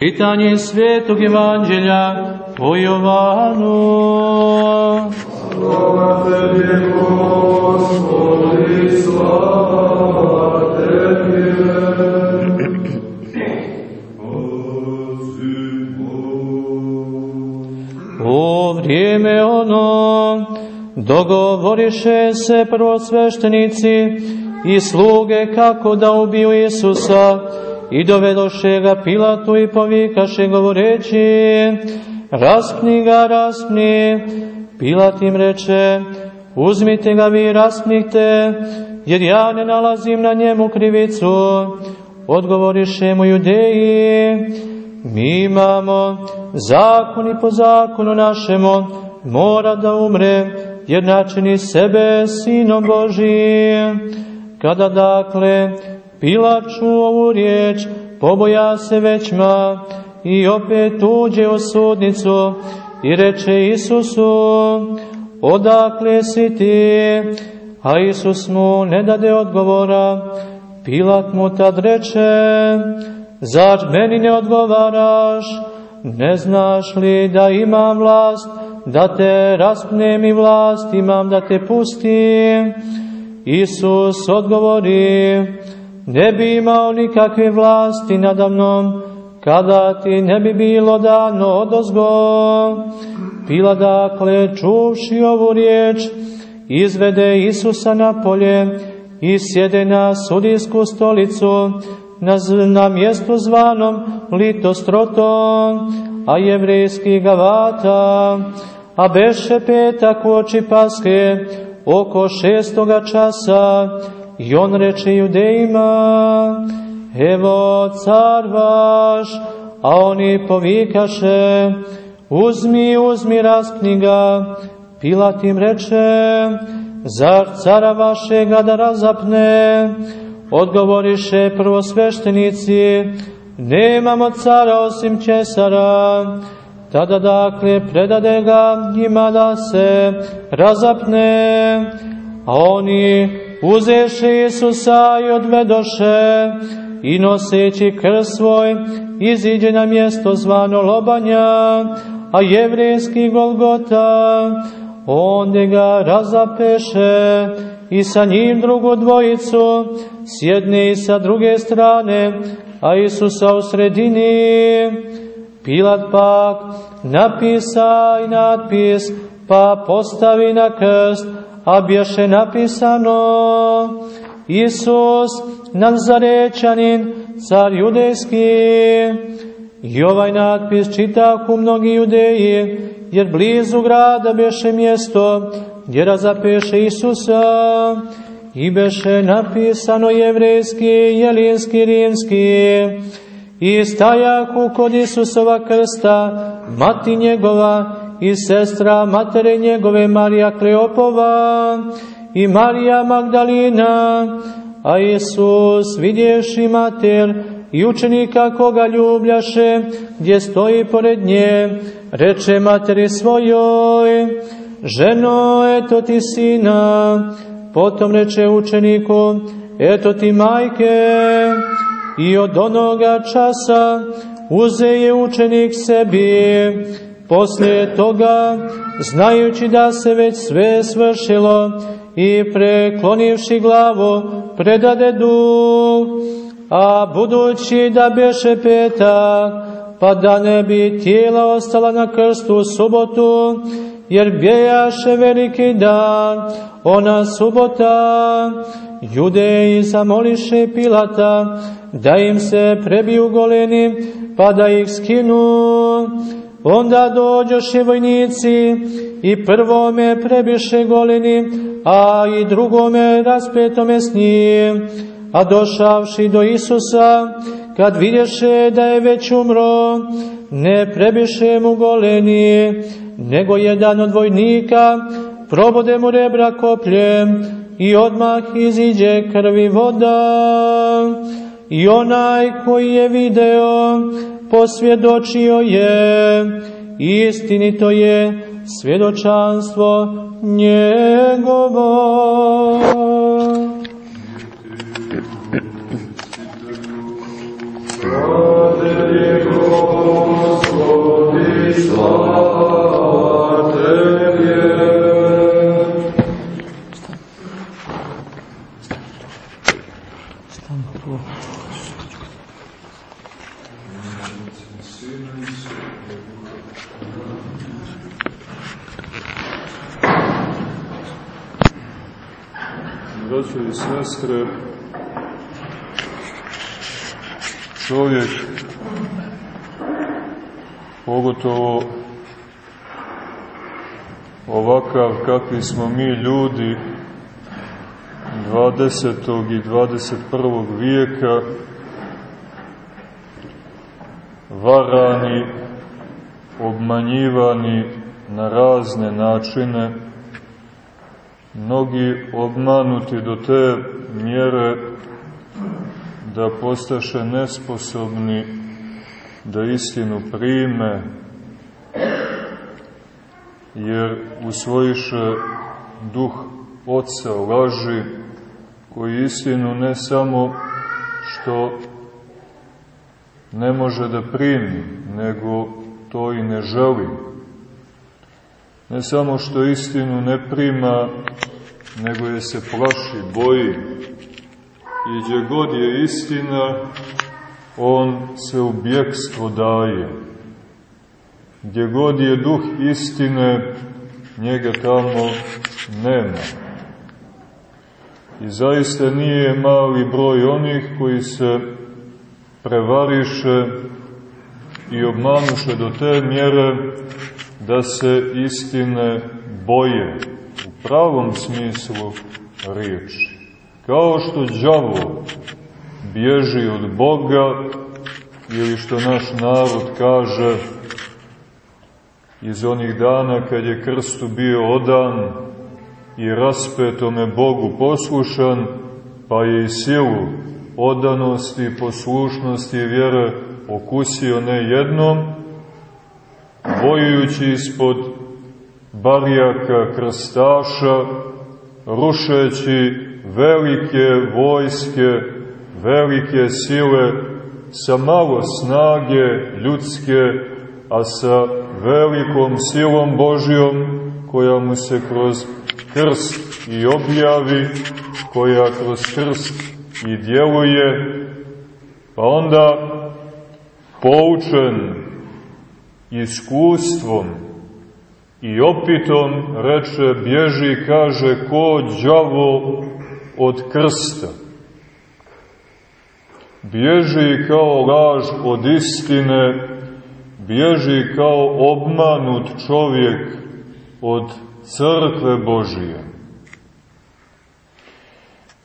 Čitanje svetog evanđelja po Jovanu. Slava tebi, Gospodi, slava tebi. U vrijeme ono dogovoriše se prvosveštenici i sluge kako da ubiju Isusa, I dovedoše ga Pilatu i povikaše govoreći, raspni ga, raspni. Pilat im reče, uzmite ga vi, raspnite, jer ja ne nalazim na njemu krivicu. Odgovoriše mu judeji, mi imamo zakon i po zakonu našemu, mora da umre, jer načini sebe sinom Božijim. Kada dakle, Pilat čuo ovu riječ, poboja se većma i opet uđe u sudnicu i reče Isusu, odakle si ti? A Isus mu ne dade odgovora. Pilat mu tad reče, zar meni ne odgovaraš? Ne znaš li da imam vlast, da te raspnem i vlast imam da te pustim? Isus odgovori, ne bi imao nikakve vlasti nadamnom, kada ti ne bi bilo dano odozgo. Pila dakle, čuvši ovu riječ, izvede Isusa na polje i sjede na sudijsku stolicu, na, na mjestu zvanom Litostrotom, a jevrejski gavata, a beše petak u oči paske, oko šestoga časa, I on reče judejima, evo car vaš, a oni povikaše, uzmi, uzmi, raspni ga. Pilat im reče, zar cara vašega da razapne? Odgovoriše prvosveštenici, nemamo cara osim Česara. Tada dakle predade ga njima da se razapne, a oni uzeše Isusa i odvedoše i noseći krst svoj iziđe na mjesto zvano Lobanja, a jevrijski Golgota, onde ga razapeše i sa njim drugu dvojicu, s jedne i sa druge strane, a Isusa u sredini. Pilat pak napisa i natpis, pa postavi na krst, a bješe napisano Isus Nazarećanin, car judejski. I ovaj natpis čitahu mnogi judeji, jer blizu grada bješe mjesto gdje razapeše Isusa i beše napisano jevrejski, jelinski, rimski. I stajahu kod Isusova krsta, mati njegova, i sestra matere njegove Marija Kleopova i Marija Magdalina, a Isus vidjevši mater i učenika koga ljubljaše, gdje stoji pored nje, reče materi svojoj, ženo, eto ti sina, potom reče učeniku, eto ti majke, i od onoga časa uze je učenik sebi, Poslije toga, znajući da se već sve svršilo i preklonivši glavu, predade duh, a budući da beše petak, pa da ne bi tijela ostala na krstu u subotu, jer bjejaše veliki dan, ona subota, judeji zamoliše Pilata, da im se prebiju goleni, pa da ih skinu, Onda dođoše vojnici i prvome prebiše goleni, a i drugome raspetome s njim. A došavši do Isusa, kad vidješe da je već umro, ne prebiše mu goleni, nego jedan od vojnika probode mu rebra kopljem i odmah iziđe krvi voda. I onaj koji je video, posvjedočio je, istinito je svjedočanstvo njegovo. Ovakav kakvi smo mi ljudi 20. i 21. vijeka, varani, obmanjivani na razne načine, mnogi obmanuti do te mjere da postaše nesposobni da istinu prime, jer usvojiše duh oca laži, koji istinu ne samo što ne može da primi, nego to i ne želi. Ne samo što istinu ne prima, nego je se plaši, boji. I gdje god je istina, on se u bjekstvo daje. Gdje god je duh istine, njega tamo nema. I zaista nije mali broj onih koji se prevariše i obmanuše do te mjere da se istine boje u pravom smislu riječi. Kao što đavo bježi od Boga ili što naš narod kaže iz onih dana kad je krstu bio odan i raspetome Bogu poslušan, pa je i silu odanosti, poslušnosti i vjere okusio ne jednom, bojujući ispod barjaka krstaša, rušeći velike vojske, velike sile, sa malo snage ljudske, a sa velikom silom Božjom, koja mu se kroz krst i objavi, koja kroz krst i djeluje, pa onda poučen iskustvom i opitom reče, bježi, kaže, ko đavo od krsta. Bježi kao laž od istine, bježi kao obmanut čovjek od crkve Božije.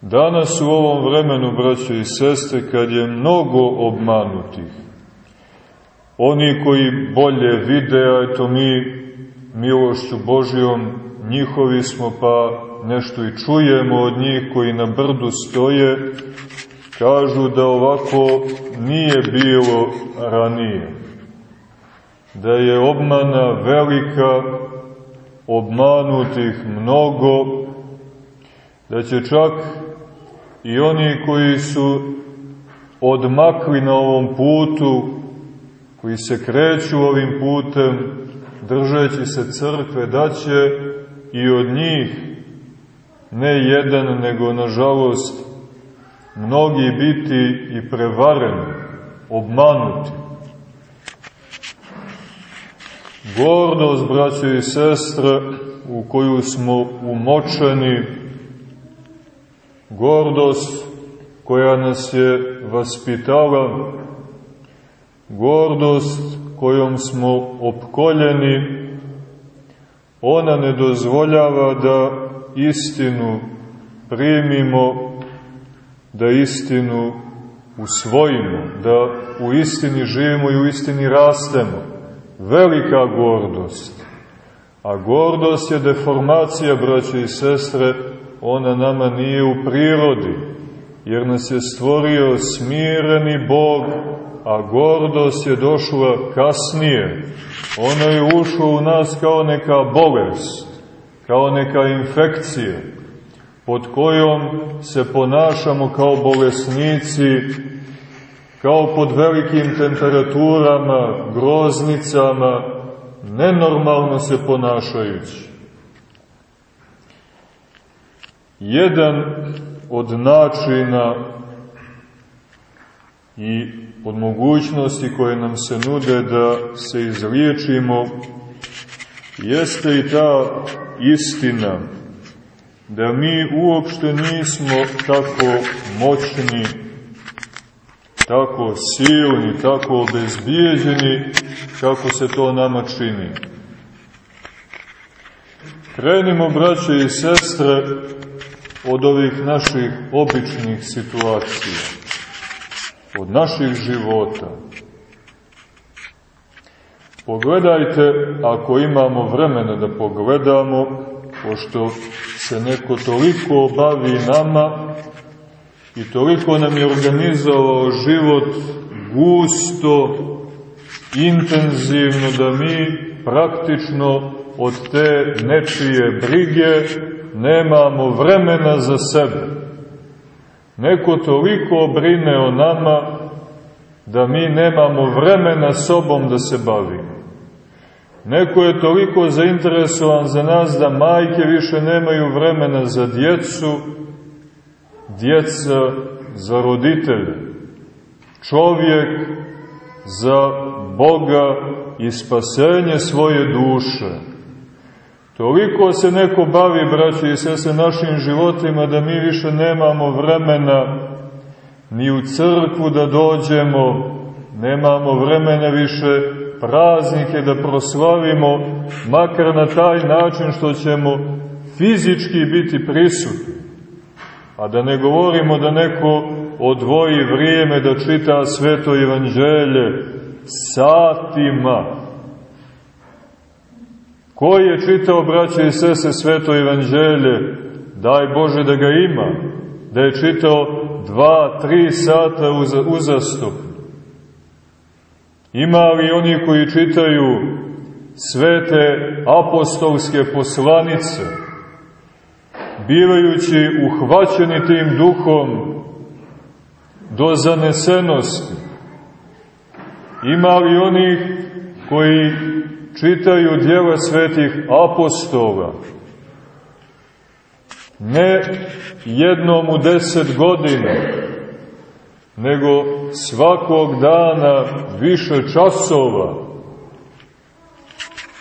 Danas u ovom vremenu, braće i sestre, kad je mnogo obmanutih, oni koji bolje vide, a eto mi milošću Božijom njihovi smo, pa nešto i čujemo od njih koji na brdu stoje, kažu da ovako nije bilo ranije. Da je obmana velika, obmanutih mnogo, da će čak i oni koji su odmakli na ovom putu, koji se kreću ovim putem, držeći se crkve, da će i od njih ne jedan, nego nažalost mnogi biti i prevareni, obmanuti. Gordost, braće i sestre, u koju smo umočeni, gordost koja nas je vaspitala, gordost kojom smo opkoljeni, ona ne dozvoljava da istinu primimo, da istinu usvojimo, da u istini živimo i u istini rastemo. Velika gordost. A gordost je deformacija, braće i sestre, ona nama nije u prirodi, jer nas je stvorio smireni Bog, a gordost je došla kasnije. Ona je ušla u nas kao neka bolest, kao neka infekcija, pod kojom se ponašamo kao bolesnici, kao pod velikim temperaturama, groznicama, nenormalno se ponašajući. Jedan od načina i od mogućnosti koje nam se nude da se izliječimo jeste i ta istina da mi uopšte nismo tako moćni, tako silni, tako obezbijeđeni kako se to nama čini. Krenimo, braće i sestre, od ovih naših običnih situacija, od naših života. Pogledajte, ako imamo vremena da pogledamo, pošto se neko toliko bavi nama i toliko nam je organizovao život gusto, intenzivno, da mi praktično od te nečije brige nemamo vremena za sebe. Neko toliko brine o nama da mi nemamo vremena sobom da se bavimo. Neko je toliko zainteresovan za nas da majke više nemaju vremena za djecu, djeca za roditelje, čovjek za Boga i spasenje svoje duše. Toliko se neko bavi, braći i sese, našim životima da mi više nemamo vremena ni u crkvu da dođemo, nemamo vremena više praznike da proslavimo, makar na taj način što ćemo fizički biti prisutni. A da ne govorimo da neko odvoji vrijeme da čita sveto evanđelje satima, Ko je čitao, braće i sese, sveto evanđelje? Daj Bože da ga ima. Da je čitao dva, tri sata uz, uzastup. Ima li oni koji čitaju svete apostolske poslanice, bivajući uhvaćeni tim duhom do zanesenosti? Ima li onih koji čitaju djela svetih apostola, ne jednom u deset godina, nego svakog dana više časova.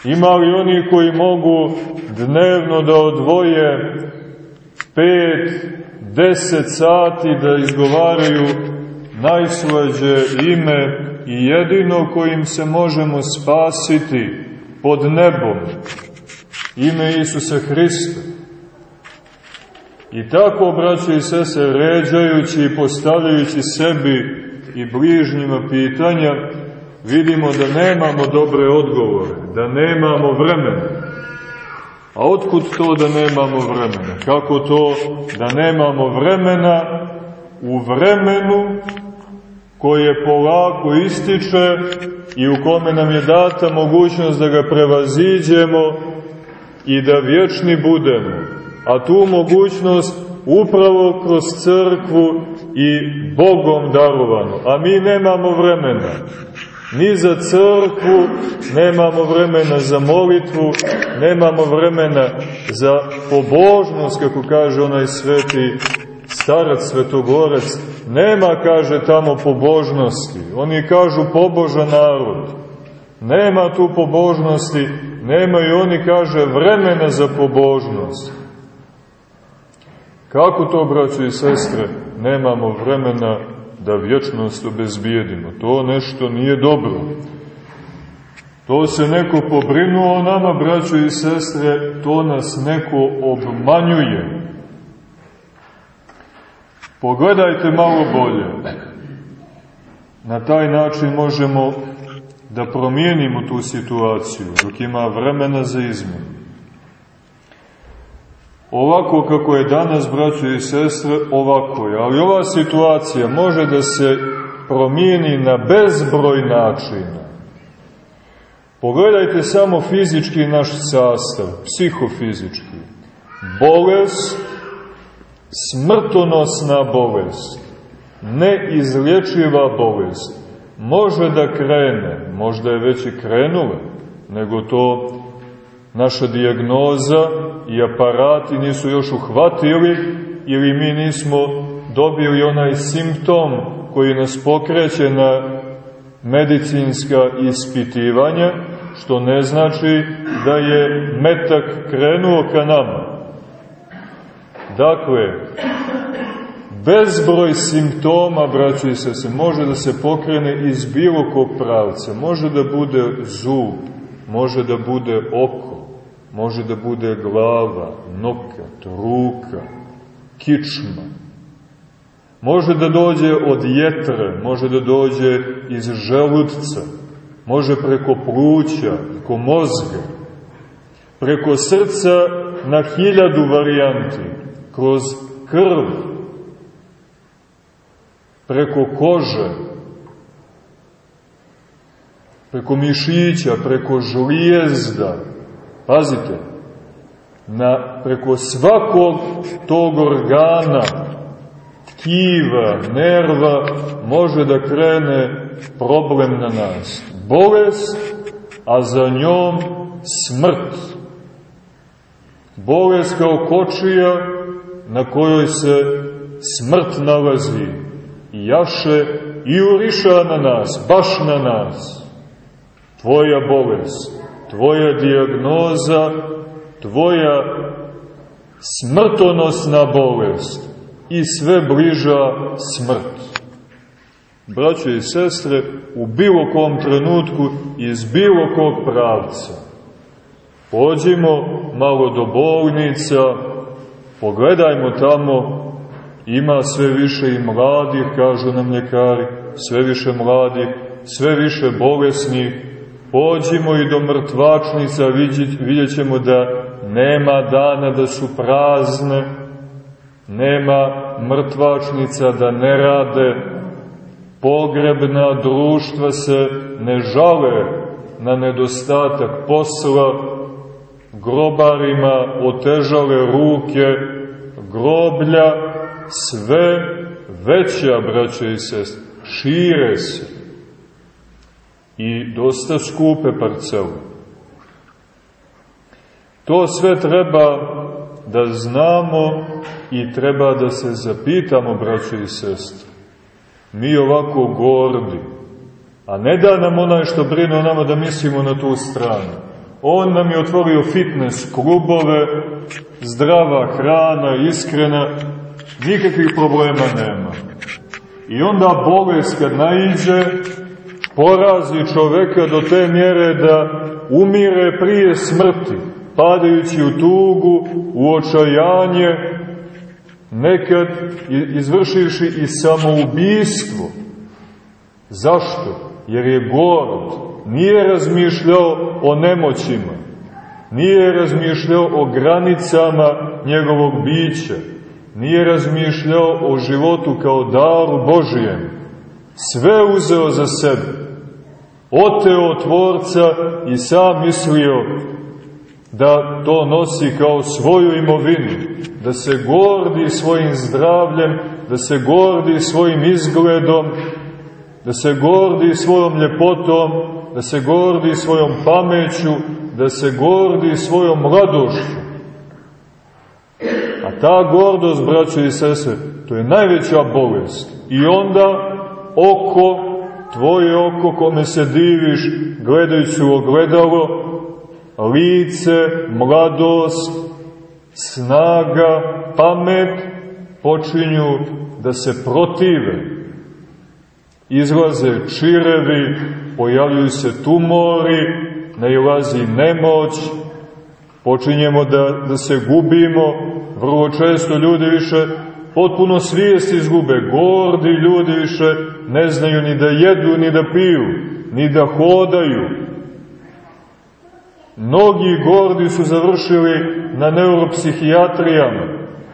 Ima li oni koji mogu dnevno da odvoje pet, deset sati da izgovaraju najslađe ime i jedino kojim se možemo spasiti pod nebom, ime Isusa Hrista. I tako, braće i sese, ređajući i postavljajući sebi i bližnjima pitanja, vidimo da nemamo dobre odgovore, da nemamo vremena. A otkud to da nemamo vremena? Kako to da nemamo vremena u vremenu koje polako ističe i u kome nam je data mogućnost da ga prevaziđemo i da vječni budemo. A tu mogućnost upravo kroz crkvu i Bogom darovano. A mi nemamo vremena. Ni za crkvu, nemamo vremena za molitvu, nemamo vremena za pobožnost, kako kaže onaj sveti starac Svetogorac, nema, kaže, tamo pobožnosti. Oni kažu pobožan narod. Nema tu pobožnosti, nemaju oni, kaže, vremena za pobožnost. Kako to, braćo i sestre, nemamo vremena da vječnost obezbijedimo? To nešto nije dobro. To se neko pobrinuo nama, braćo i sestre, to nas neko obmanjuje. Pogledajte malo bolje. Na taj način možemo da promijenimo tu situaciju, dok ima vremena za izmjenu. Ovako kako je danas, braćo i sestre, ovako je. Ali ova situacija može da se promijeni na bezbroj načina. Pogledajte samo fizički naš sastav, psihofizički. Bolest, smrtonosna bolest, neizlječiva bolest, može da krene, možda je već i krenula, nego to naša dijagnoza i aparati nisu još uhvatili ili mi nismo dobili onaj simptom koji nas pokreće na medicinska ispitivanja, što ne znači da je metak krenuo ka nama. Dakle, bezbroj simptoma, braći i se, može da se pokrene iz bilo kog pravca. Može da bude zub, može da bude oko, može da bude glava, nokat, ruka, kičma. Može da dođe od jetre, može da dođe iz želudca, može preko pluća, preko mozga, preko srca na hiljadu varijanti, kroz krv, preko kože, preko mišića, preko žlijezda, pazite, na, preko svakog tog organa, tkiva, nerva, može da krene problem na nas. Bolest, a za njom smrt. Bolest kao kočija na kojoj se smrt nalazi i jaše i uriša na nas, baš na nas. Tvoja bolest, tvoja diagnoza, tvoja smrtonosna bolest i sve bliža smrt. Braće i sestre, u bilo kom trenutku iz bilo kog pravca. Pođimo malo do bolnica, pogledajmo tamo, ima sve više i mladih, kažu nam ljekari, sve više mladih, sve više bolesnih, pođimo i do mrtvačnica, vidjet ćemo da nema dana da su prazne, nema mrtvačnica da ne rade, pogrebna društva se ne žale na nedostatak posla, grobarima otežale ruke, groblja, sve veća, braće i sest, šire se i dosta skupe parcele. To sve treba da znamo i treba da se zapitamo, braćo i sestre. Mi ovako gordi, a ne da nam onaj što brine o nama da mislimo na tu stranu. On nam je otvorio fitness klubove, zdrava hrana, iskrena, nikakvih problema nema. I onda bolest kad naiđe, porazi čoveka do te mjere da umire prije smrti padajući u tugu, u očajanje, nekad izvršivši i samoubistvo. Zašto? Jer je gorod. Nije razmišljao o nemoćima. Nije razmišljao o granicama njegovog bića. Nije razmišljao o životu kao daru Božijem. Sve uzeo za sebe. Oteo tvorca i sam mislio da to nosi kao svoju imovinu, da se gordi svojim zdravljem, da se gordi svojim izgledom, da se gordi svojom ljepotom, da se gordi svojom pameću, da se gordi svojom mladošću. A ta gordost, braćo i sese, to je najveća bolest. I onda oko, tvoje oko kome se diviš, gledajući u ogledalo, lice, mladost, snaga, pamet počinju da se protive. Izlaze čirevi, pojavljuju se tumori, nailazi nemoć, počinjemo da, da se gubimo, vrlo često ljudi više potpuno svijest izgube, gordi ljudi više ne znaju ni da jedu, ni da piju, ni da hodaju, Mnogi gordi su završili na neuropsihijatrijama,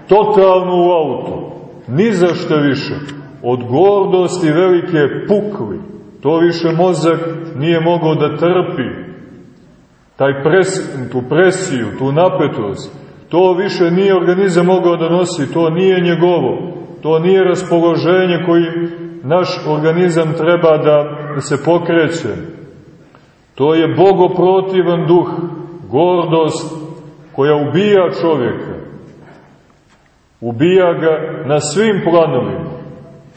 totalno u auto, ni za što više. Od gordosti velike pukli, to više mozak nije mogao da trpi. Taj pres, tu presiju, tu napetost, to više nije organizam mogao da nosi, to nije njegovo, to nije raspoloženje koji naš organizam treba da, da se pokreće To je bogoprotivan duh, gordost koja ubija čovjeka. Ubija ga na svim planovima.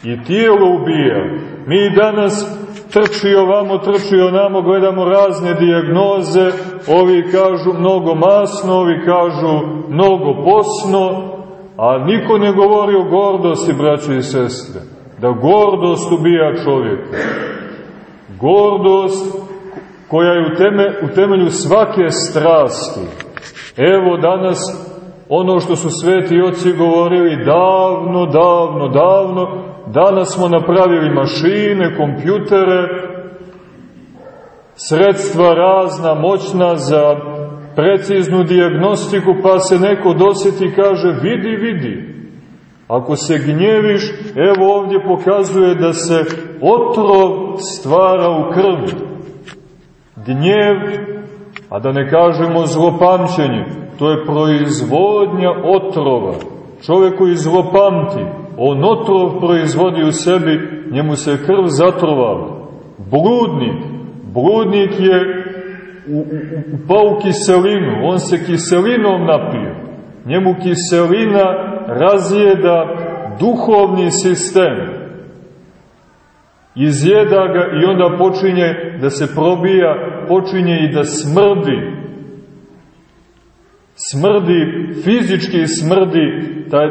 I tijelo ubija. Mi danas trči ovamo, trči onamo, gledamo razne dijagnoze, ovi kažu mnogo masno, ovi kažu mnogo posno, a niko ne govori o gordosti, braće i sestre. Da gordost ubija čovjeka. Gordost koja je u, teme, u temelju svake strasti. Evo danas ono što su sveti oci govorili davno, davno, davno, danas smo napravili mašine, kompjutere, sredstva razna, moćna za preciznu diagnostiku, pa se neko dosjeti i kaže vidi, vidi. Ako se gnjeviš, evo ovdje pokazuje da se otrov stvara u krvi. Gnjev, a da ne kažemo zlopamćenje, to je proizvodnja otrova. Čovjek koji zlopamti, on otrov proizvodi u sebi, njemu se krv zatrovala. Bludnik, bludnik je upao u kiselinu, on se kiselinom napio. Njemu kiselina razjeda duhovni sistem. Izjeda ga i onda počinje da se probija, počinje i da smrdi. Smrdi, fizički smrdi, taj,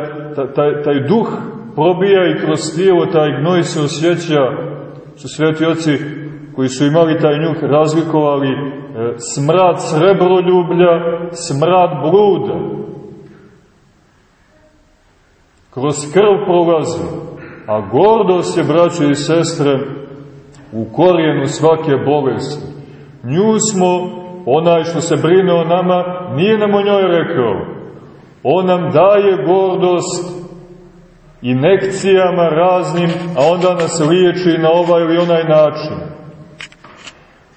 taj, taj duh probija i kroz tijelo, taj gnoj se osjeća, su sveti oci koji su imali taj njuh razlikovali e, smrad srebroljublja, smrad bluda. Kroz krv prolazi, a gordost je, braće i sestre, u korijenu svake bolesti. Nju smo, onaj što se brine o nama, nije nam o njoj rekao. On nam daje gordost inekcijama raznim, a onda nas liječi na ovaj ili onaj način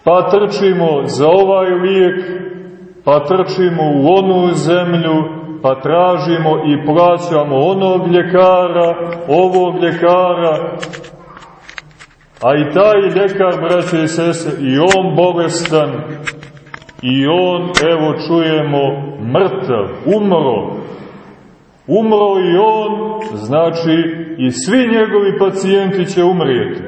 pa trčimo za ovaj lijek, pa trčimo u onu zemlju, pa tražimo i plaćamo onog ljekara, ovog ljekara, a i taj ljekar, braće i sese, i on bolestan, i on, evo čujemo, mrtav, umro. Umro i on, znači i svi njegovi pacijenti će umrijeti.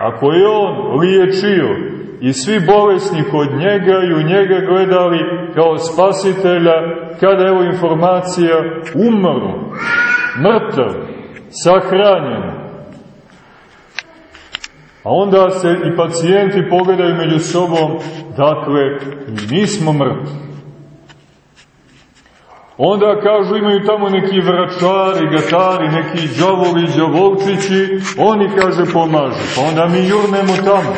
Ako je on liječio, i svi bolesni kod njega i u njega gledali kao spasitelja, kada evo informacija umro, mrtav, sahranjen. A onda se i pacijenti pogledaju među sobom, dakle, nismo mrtvi. Onda kažu imaju tamo neki vračari, gatari, neki džavovi, džavolčići, oni kaže pomažu, pa onda mi jurnemo tamo.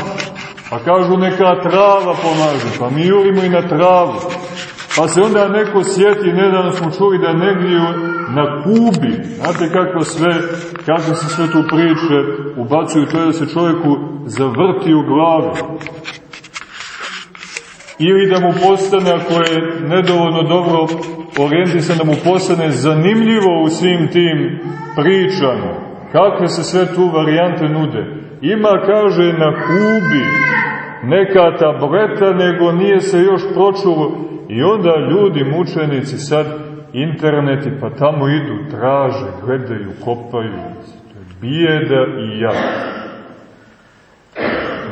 Pa kažu neka trava pomaže, pa mi jurimo i na travu. Pa se onda neko sjeti, nedavno smo čuli da negdje na Kubi, znate kako sve, kako se sve tu priče ubacuju, to je da se čovjeku zavrti u glavu. Ili da mu postane, ako je nedovoljno dobro orijentisan, da mu postane zanimljivo u svim tim pričama. Kakve se sve tu varijante nude. Ima, kaže, na Kubi neka tableta, nego nije se još pročulo. I onda ljudi, mučenici, sad interneti, pa tamo idu, traže, gledaju, kopaju. Bijeda i ja.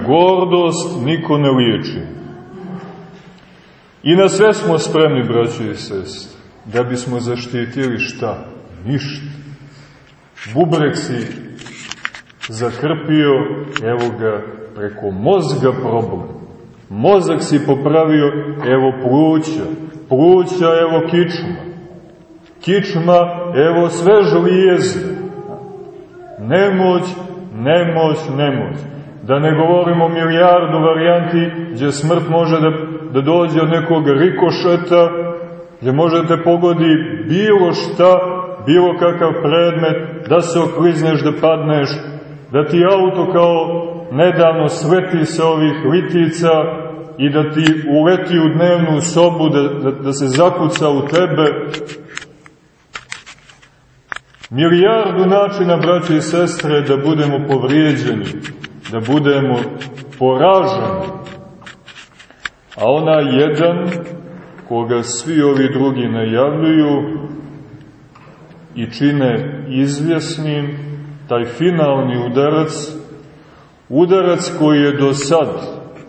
Gordost niko ne liječi. I na sve smo spremni, braći i sest, da bismo zaštitili šta? Ništa. Bubrek si zakrpio, evo ga, preko mozga problem. Mozak si popravio, evo pluća, pluća, evo kičma. Kičma, evo sve žlijeze. Nemoć, nemoć, nemoć. Da ne govorimo milijardu varijanti gdje smrt može da, da dođe od nekog rikošeta, gdje može da pogodi bilo šta, bilo kakav predmet, da se oklizneš, da padneš, da ti auto kao nedavno sveti sa ovih litica i da ti uleti u dnevnu sobu, da, da, da se zakuca u tebe. Milijardu načina, braće i sestre, da budemo povrijeđeni, da budemo poraženi. A ona jedan, koga svi ovi drugi najavljuju i čine izvjesnim, taj finalni udarac, udarac koji je do sad,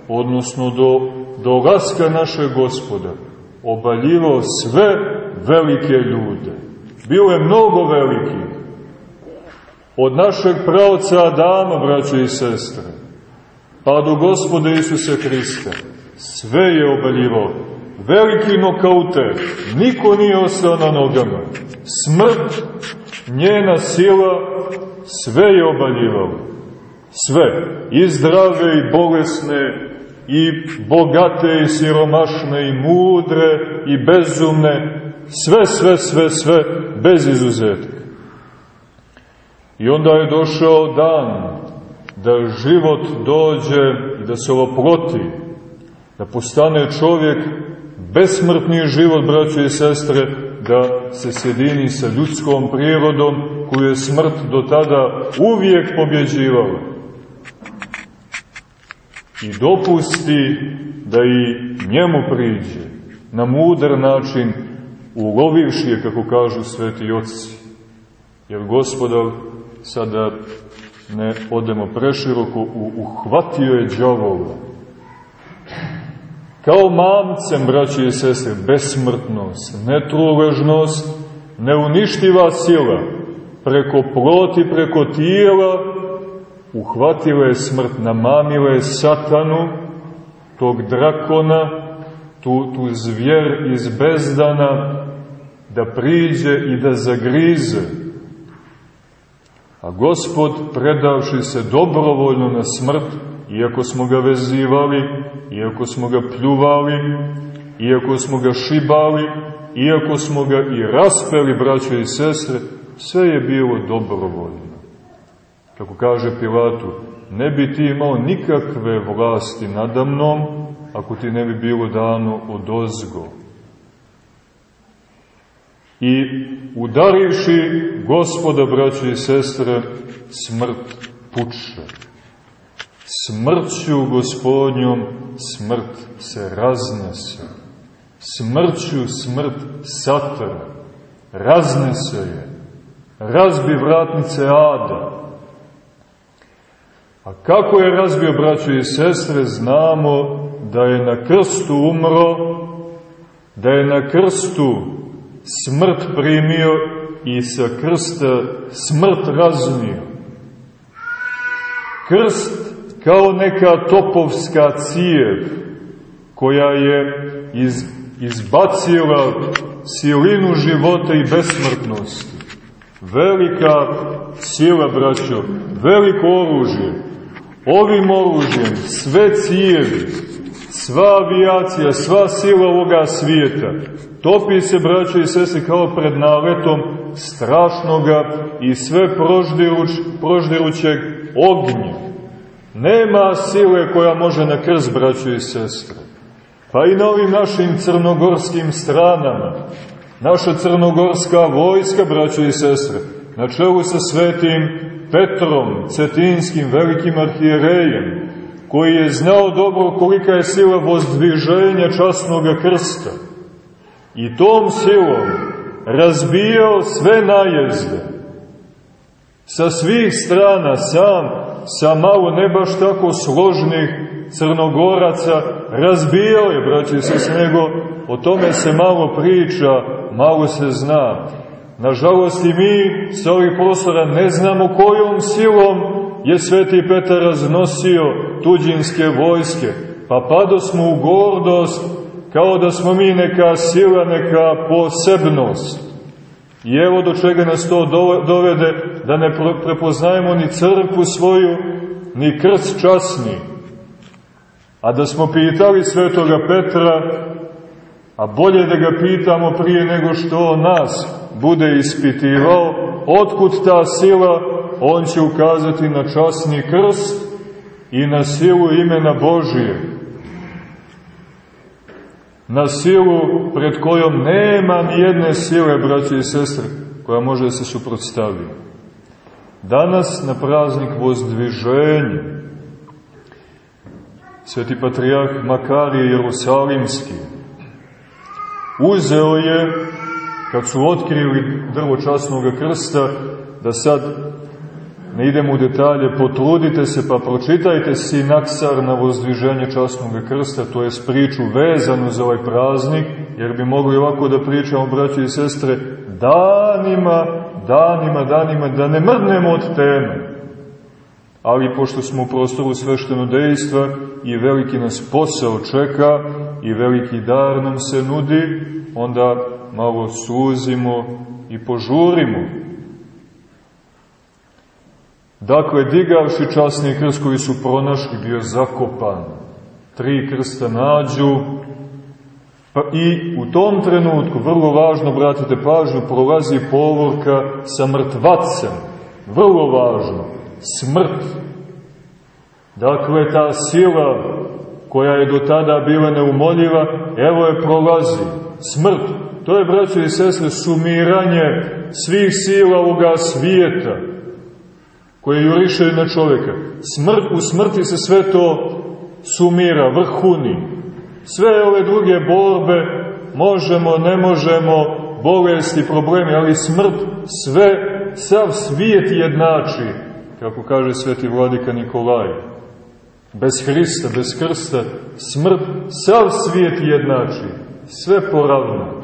odnosno do, do laska naše gospoda, obaljivao sve velike ljude. Bilo je mnogo velikih. Od našeg pravca Adama, braćo i sestre, pa do gospoda Isusa Hrista. Sve je obaljivao. Veliki nokauter, niko nije ostao na nogama. Smrt, njena sila, sve je obaljivao. Sve. I zdrave i bolesne, i bogate i siromašne, i mudre i bezumne. Sve, sve, sve, sve, bez izuzetka. I onda je došao dan da život dođe i da se oploti, da postane čovjek besmrtni život, braćo i sestre, da se sjedini sa ljudskom prirodom koju je smrt do tada uvijek pobjeđivala. I dopusti da i njemu priđe na mudar način ulovivši je, kako kažu sveti oci. Jer gospodar sada ne odemo preširoko, uhvatio je džavola. Kao mamcem, braći i sestre, besmrtnost, netruležnost, neuništiva sila, preko ploti, preko tijela, uhvatila je smrt, namamila je satanu, tog drakona, tu, tu zvjer iz bezdana, da priđe i da zagrize. A gospod, predavši se dobrovoljno na smrt, iako smo ga vezivali, iako smo ga pljuvali, iako smo ga šibali, iako smo ga i raspeli, braće i sestre, sve je bilo dobrovoljno. Kako kaže Pilatu, ne bi ti imao nikakve vlasti nadamnom, ako ti ne bi bilo dano od ozgo i udarivši gospoda, braće i sestre, smrt puče. Smrću gospodnjom smrt se raznese. Smrću smrt satara. Raznese je. Razbi vratnice ada. A kako je razbio braćo i sestre, znamo da je na krstu umro, da je na krstu smrt primio i sa krsta smrt razumio. Krst kao neka topovska cijev koja je iz, izbacila silinu života i besmrtnosti. Velika sila, braćo, veliko oružje. Ovim oružjem sve cijevi, sva avijacija, sva sila ovoga svijeta, topi se, braćo i sese, kao pred naletom strašnoga i sve proždiruć, proždirućeg ognja. Nema sile koja može na krst, braćo i sestre. Pa i na ovim našim crnogorskim stranama, naša crnogorska vojska, braćo i sestre, na čelu sa svetim Petrom, Cetinskim, velikim arhijerejem, koji je znao dobro kolika je sila vozdviženja časnog krsta i tom silom razbijao sve najezde sa svih strana sam sa malo ne baš tako složnih crnogoraca razbijao je, braći se, nego o tome se malo priča, malo se zna. Nažalost i mi sa ovih prostora ne znamo kojom silom je sveti Petar raznosio tuđinske vojske, pa pado smo u gordost, kao da smo mi neka sila, neka posebnost. I evo do čega nas to dovede, da ne prepoznajemo ni crkvu svoju, ni krst časni. A da smo pitali svetoga Petra, a bolje da ga pitamo prije nego što nas bude ispitivao, otkud ta sila, on će ukazati na časni krst i na silu imena Božije. Na silu pred kojom nema ni jedne sile, braće i sestre, koja može da se suprotstavi. Danas na praznik vozdviženja Sveti patrijarh Makarije Jerusalimski uzeo je, kad su otkrili drvo časnog krsta, da sad ne idemo u detalje, potrudite se pa pročitajte sinaksar na vozdviženje časnog krsta, to je priču vezanu za ovaj praznik, jer bi mogli ovako da pričamo, braći i sestre, danima, danima, danima, da ne mrnemo od teme. Ali pošto smo u prostoru svešteno dejstva i veliki nas posao čeka i veliki dar nam se nudi, onda malo suzimo i požurimo Dakle, digavši časni krst koji su pronašli, bio zakopan. Tri krsta nađu, pa i u tom trenutku, vrlo važno, bratite pažnju, prolazi povorka sa mrtvacem. Vrlo važno, smrt. Dakle, ta sila koja je do tada bila neumoljiva, evo je prolazi. Smrt, to je, braćo i sestre, sumiranje svih sila ovoga svijeta koje juriše na čoveka. Smrt, u smrti se sve to sumira, vrhuni. Sve ove druge borbe možemo, ne možemo, bolesti, problemi, ali smrt sve, sav svijet jednači, kako kaže sveti vladika Nikolaj. Bez Hrista, bez krsta, smrt sav svijet jednači, sve poravna.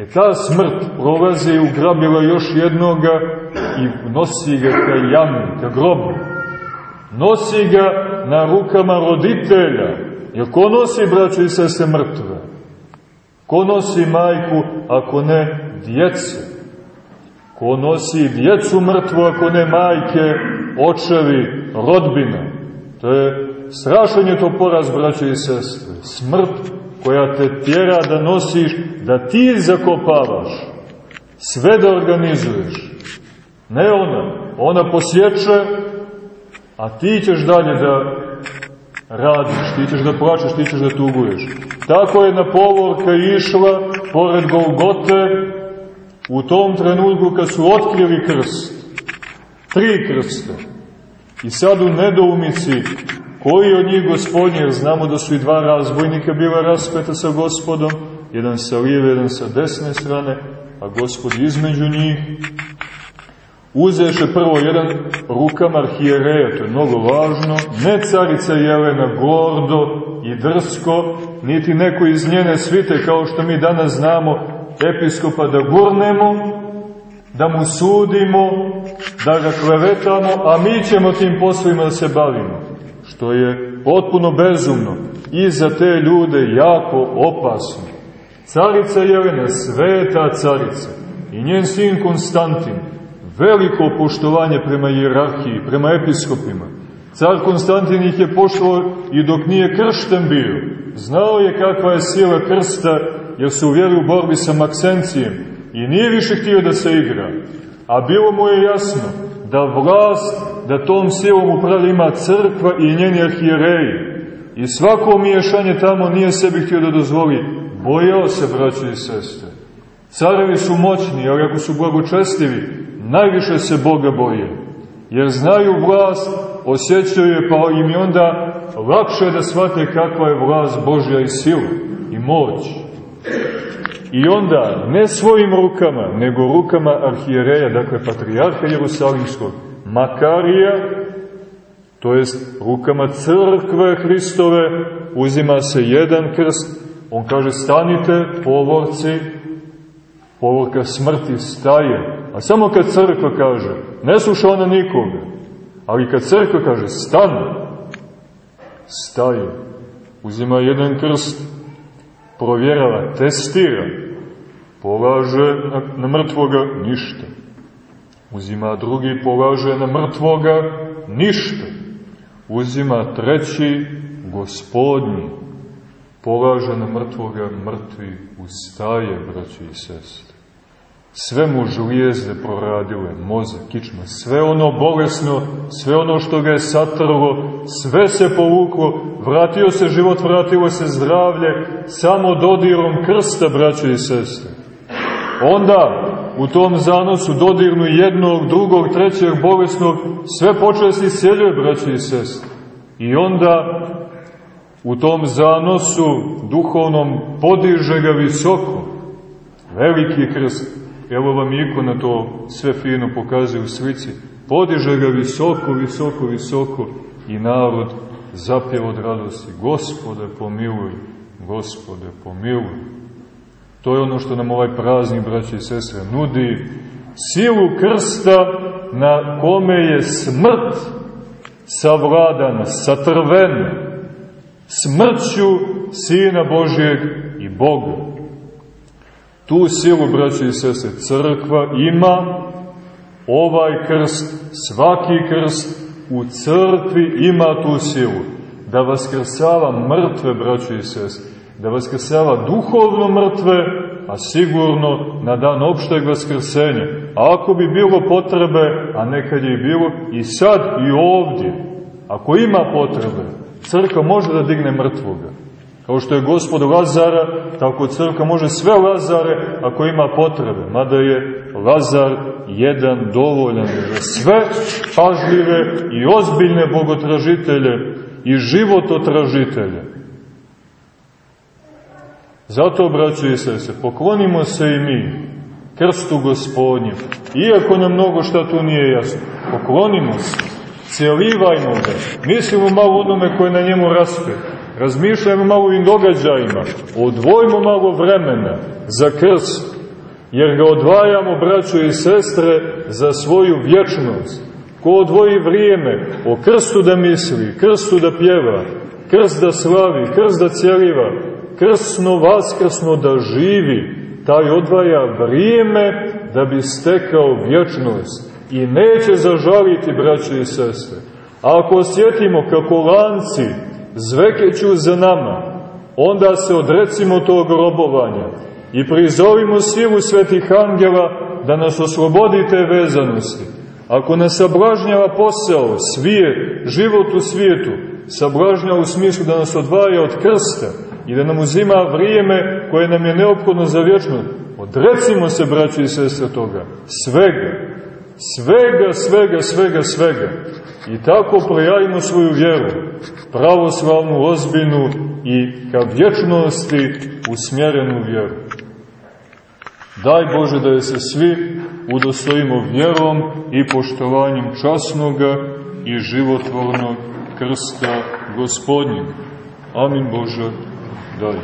E ta smrt prolazi i ugrabila još jednoga i nosi ga ka jami, ka grobu. Nosi ga na rukama roditelja. Jer ko nosi, braćo i sese, mrtve? Ko nosi majku, ako ne djece? Ko nosi djecu mrtvu, ako ne majke, očevi, rodbina? To je strašan je to poraz, braćo i sestre. Smrt koja te tjera da nosiš, da ti zakopavaš, sve da organizuješ. Ne ona, ona posjeće, a ti ćeš dalje da radiš, ti ćeš da plačeš, ti ćeš da tuguješ. Tako je na povorka išla, pored Golgote, u tom trenutku kad su otkrili krst. Tri krste. I sad u nedoumici Koji od njih gospodnje, jer znamo da su i dva razbojnika bila raspeta sa gospodom, jedan sa lijeve, jedan sa desne strane, a gospod između njih, uzeše prvo jedan rukama arhijereja, to je mnogo važno, ne carica Jelena gordo i drsko, niti neko iz njene svite, kao što mi danas znamo, episkopa da gurnemo, da mu sudimo, da ga klevetamo, a mi ćemo tim poslovima da se bavimo što je potpuno bezumno i za te ljude jako opasno. Carica Jelena, sveta carica i njen sin Konstantin, veliko poštovanje prema jerarhiji, prema episkopima. Car Konstantin ih je poštovao i dok nije kršten bio. Znao je kakva je sila krsta, jer se uvjeri u borbi sa Maksencijem i nije više htio da se igra. A bilo mu je jasno da vlast da tom silom upravlja ima crkva i njeni arhijereji. I svako miješanje tamo nije sebi htio da dozvoli. Bojao se, braći i sestre. Carevi su moćni, ali ako su blagočestivi, najviše se Boga boje. Jer znaju vlast, osjećaju je, pa im je onda lakše da shvate kakva je vlast Božja i sila i moć. I onda, ne svojim rukama, nego rukama arhijereja, dakle patrijarha Jerusalimskog, Makarija, to jest rukama crkve Hristove, uzima se jedan krst, on kaže stanite povorci, povorka smrti staje, a samo kad crkva kaže, ne sluša ona nikoga, ali kad crkva kaže stane, staje, uzima jedan krst, provjerava, testira, polaže na, na mrtvoga ništa Uzima drugi, polaže na mrtvoga, ništa. Uzima treći, gospodnji, polaže na mrtvoga, mrtvi, ustaje, braći i sestre. Sve mu žlijezde proradile, mozak, kičma, sve ono bolesno, sve ono što ga je satrlo, sve se povuklo, vratio se život, vratilo se zdravlje, samo dodirom krsta, braći i sestre. Onda, u tom zanosu dodirnu jednog, drugog, trećeg bolesnog, sve počeli se isceljuje, braći i sest. I onda u tom zanosu duhovnom podiže ga visoko. Veliki krst. Evo vam ikona to sve fino pokazuje u slici. Podiže ga visoko, visoko, visoko i narod zapjeva od radosti. Gospode pomiluj, gospode pomiluj. To je ono što nam ovaj praznik, braći i sestre, nudi. Silu krsta na kome je smrt savladana, satrvena smrću Sina Božijeg i Boga. Tu silu, braći i sese, crkva ima ovaj krst, svaki krst u crkvi ima tu silu da vaskrsava mrtve, braći i sese, da vaskrsava duhovno mrtve, a sigurno na dan opšteg vaskrsenja. A ako bi bilo potrebe, a nekad je i bilo, i sad i ovdje, ako ima potrebe, crkva može da digne mrtvoga. Kao što je gospod Lazara, tako crkva može sve Lazare ako ima potrebe. Mada je Lazar jedan dovoljan za sve pažljive i ozbiljne bogotražitelje i živototražitelje. Zato, braćo i sese, poklonimo se i mi krstu gospodnjem. Iako nam mnogo šta tu nije jasno, poklonimo se Cijelivajmo ga. Mislimo malo onome koje na njemu raspe. Razmišljajmo malo ovim događajima. Odvojimo malo vremena za krst. Jer ga odvajamo, braćo i sestre, za svoju vječnost. Ko odvoji vrijeme o krstu da misli, krstu da pjeva, krst da slavi, krst da cijeliva, krsno vaskrsno da živi, taj odvaja vrijeme da bi stekao vječnost i neće zažaliti, braće i sestre. A ako osjetimo kako lanci zvekeću za nama, onda se odrecimo tog robovanja i prizovimo silu svetih angela da nas oslobodi te vezanosti. Ako nas sablažnjava posao, svijet, život u svijetu, sablažnjava u smislu da nas odvaja od krsta i da nam uzima vrijeme koje nam je neophodno za vječno, odrecimo se, braći i sestre, toga, svega, Svega, svega, svega, svega. I tako projavimo svoju vjeru, pravoslavnu, ozbiljnu i ka vječnosti usmjerenu vjeru. Daj Bože da je se svi udostojimo vjerom i poštovanjem časnoga i životvornog krsta gospodnjeg. Amin Bože, daj.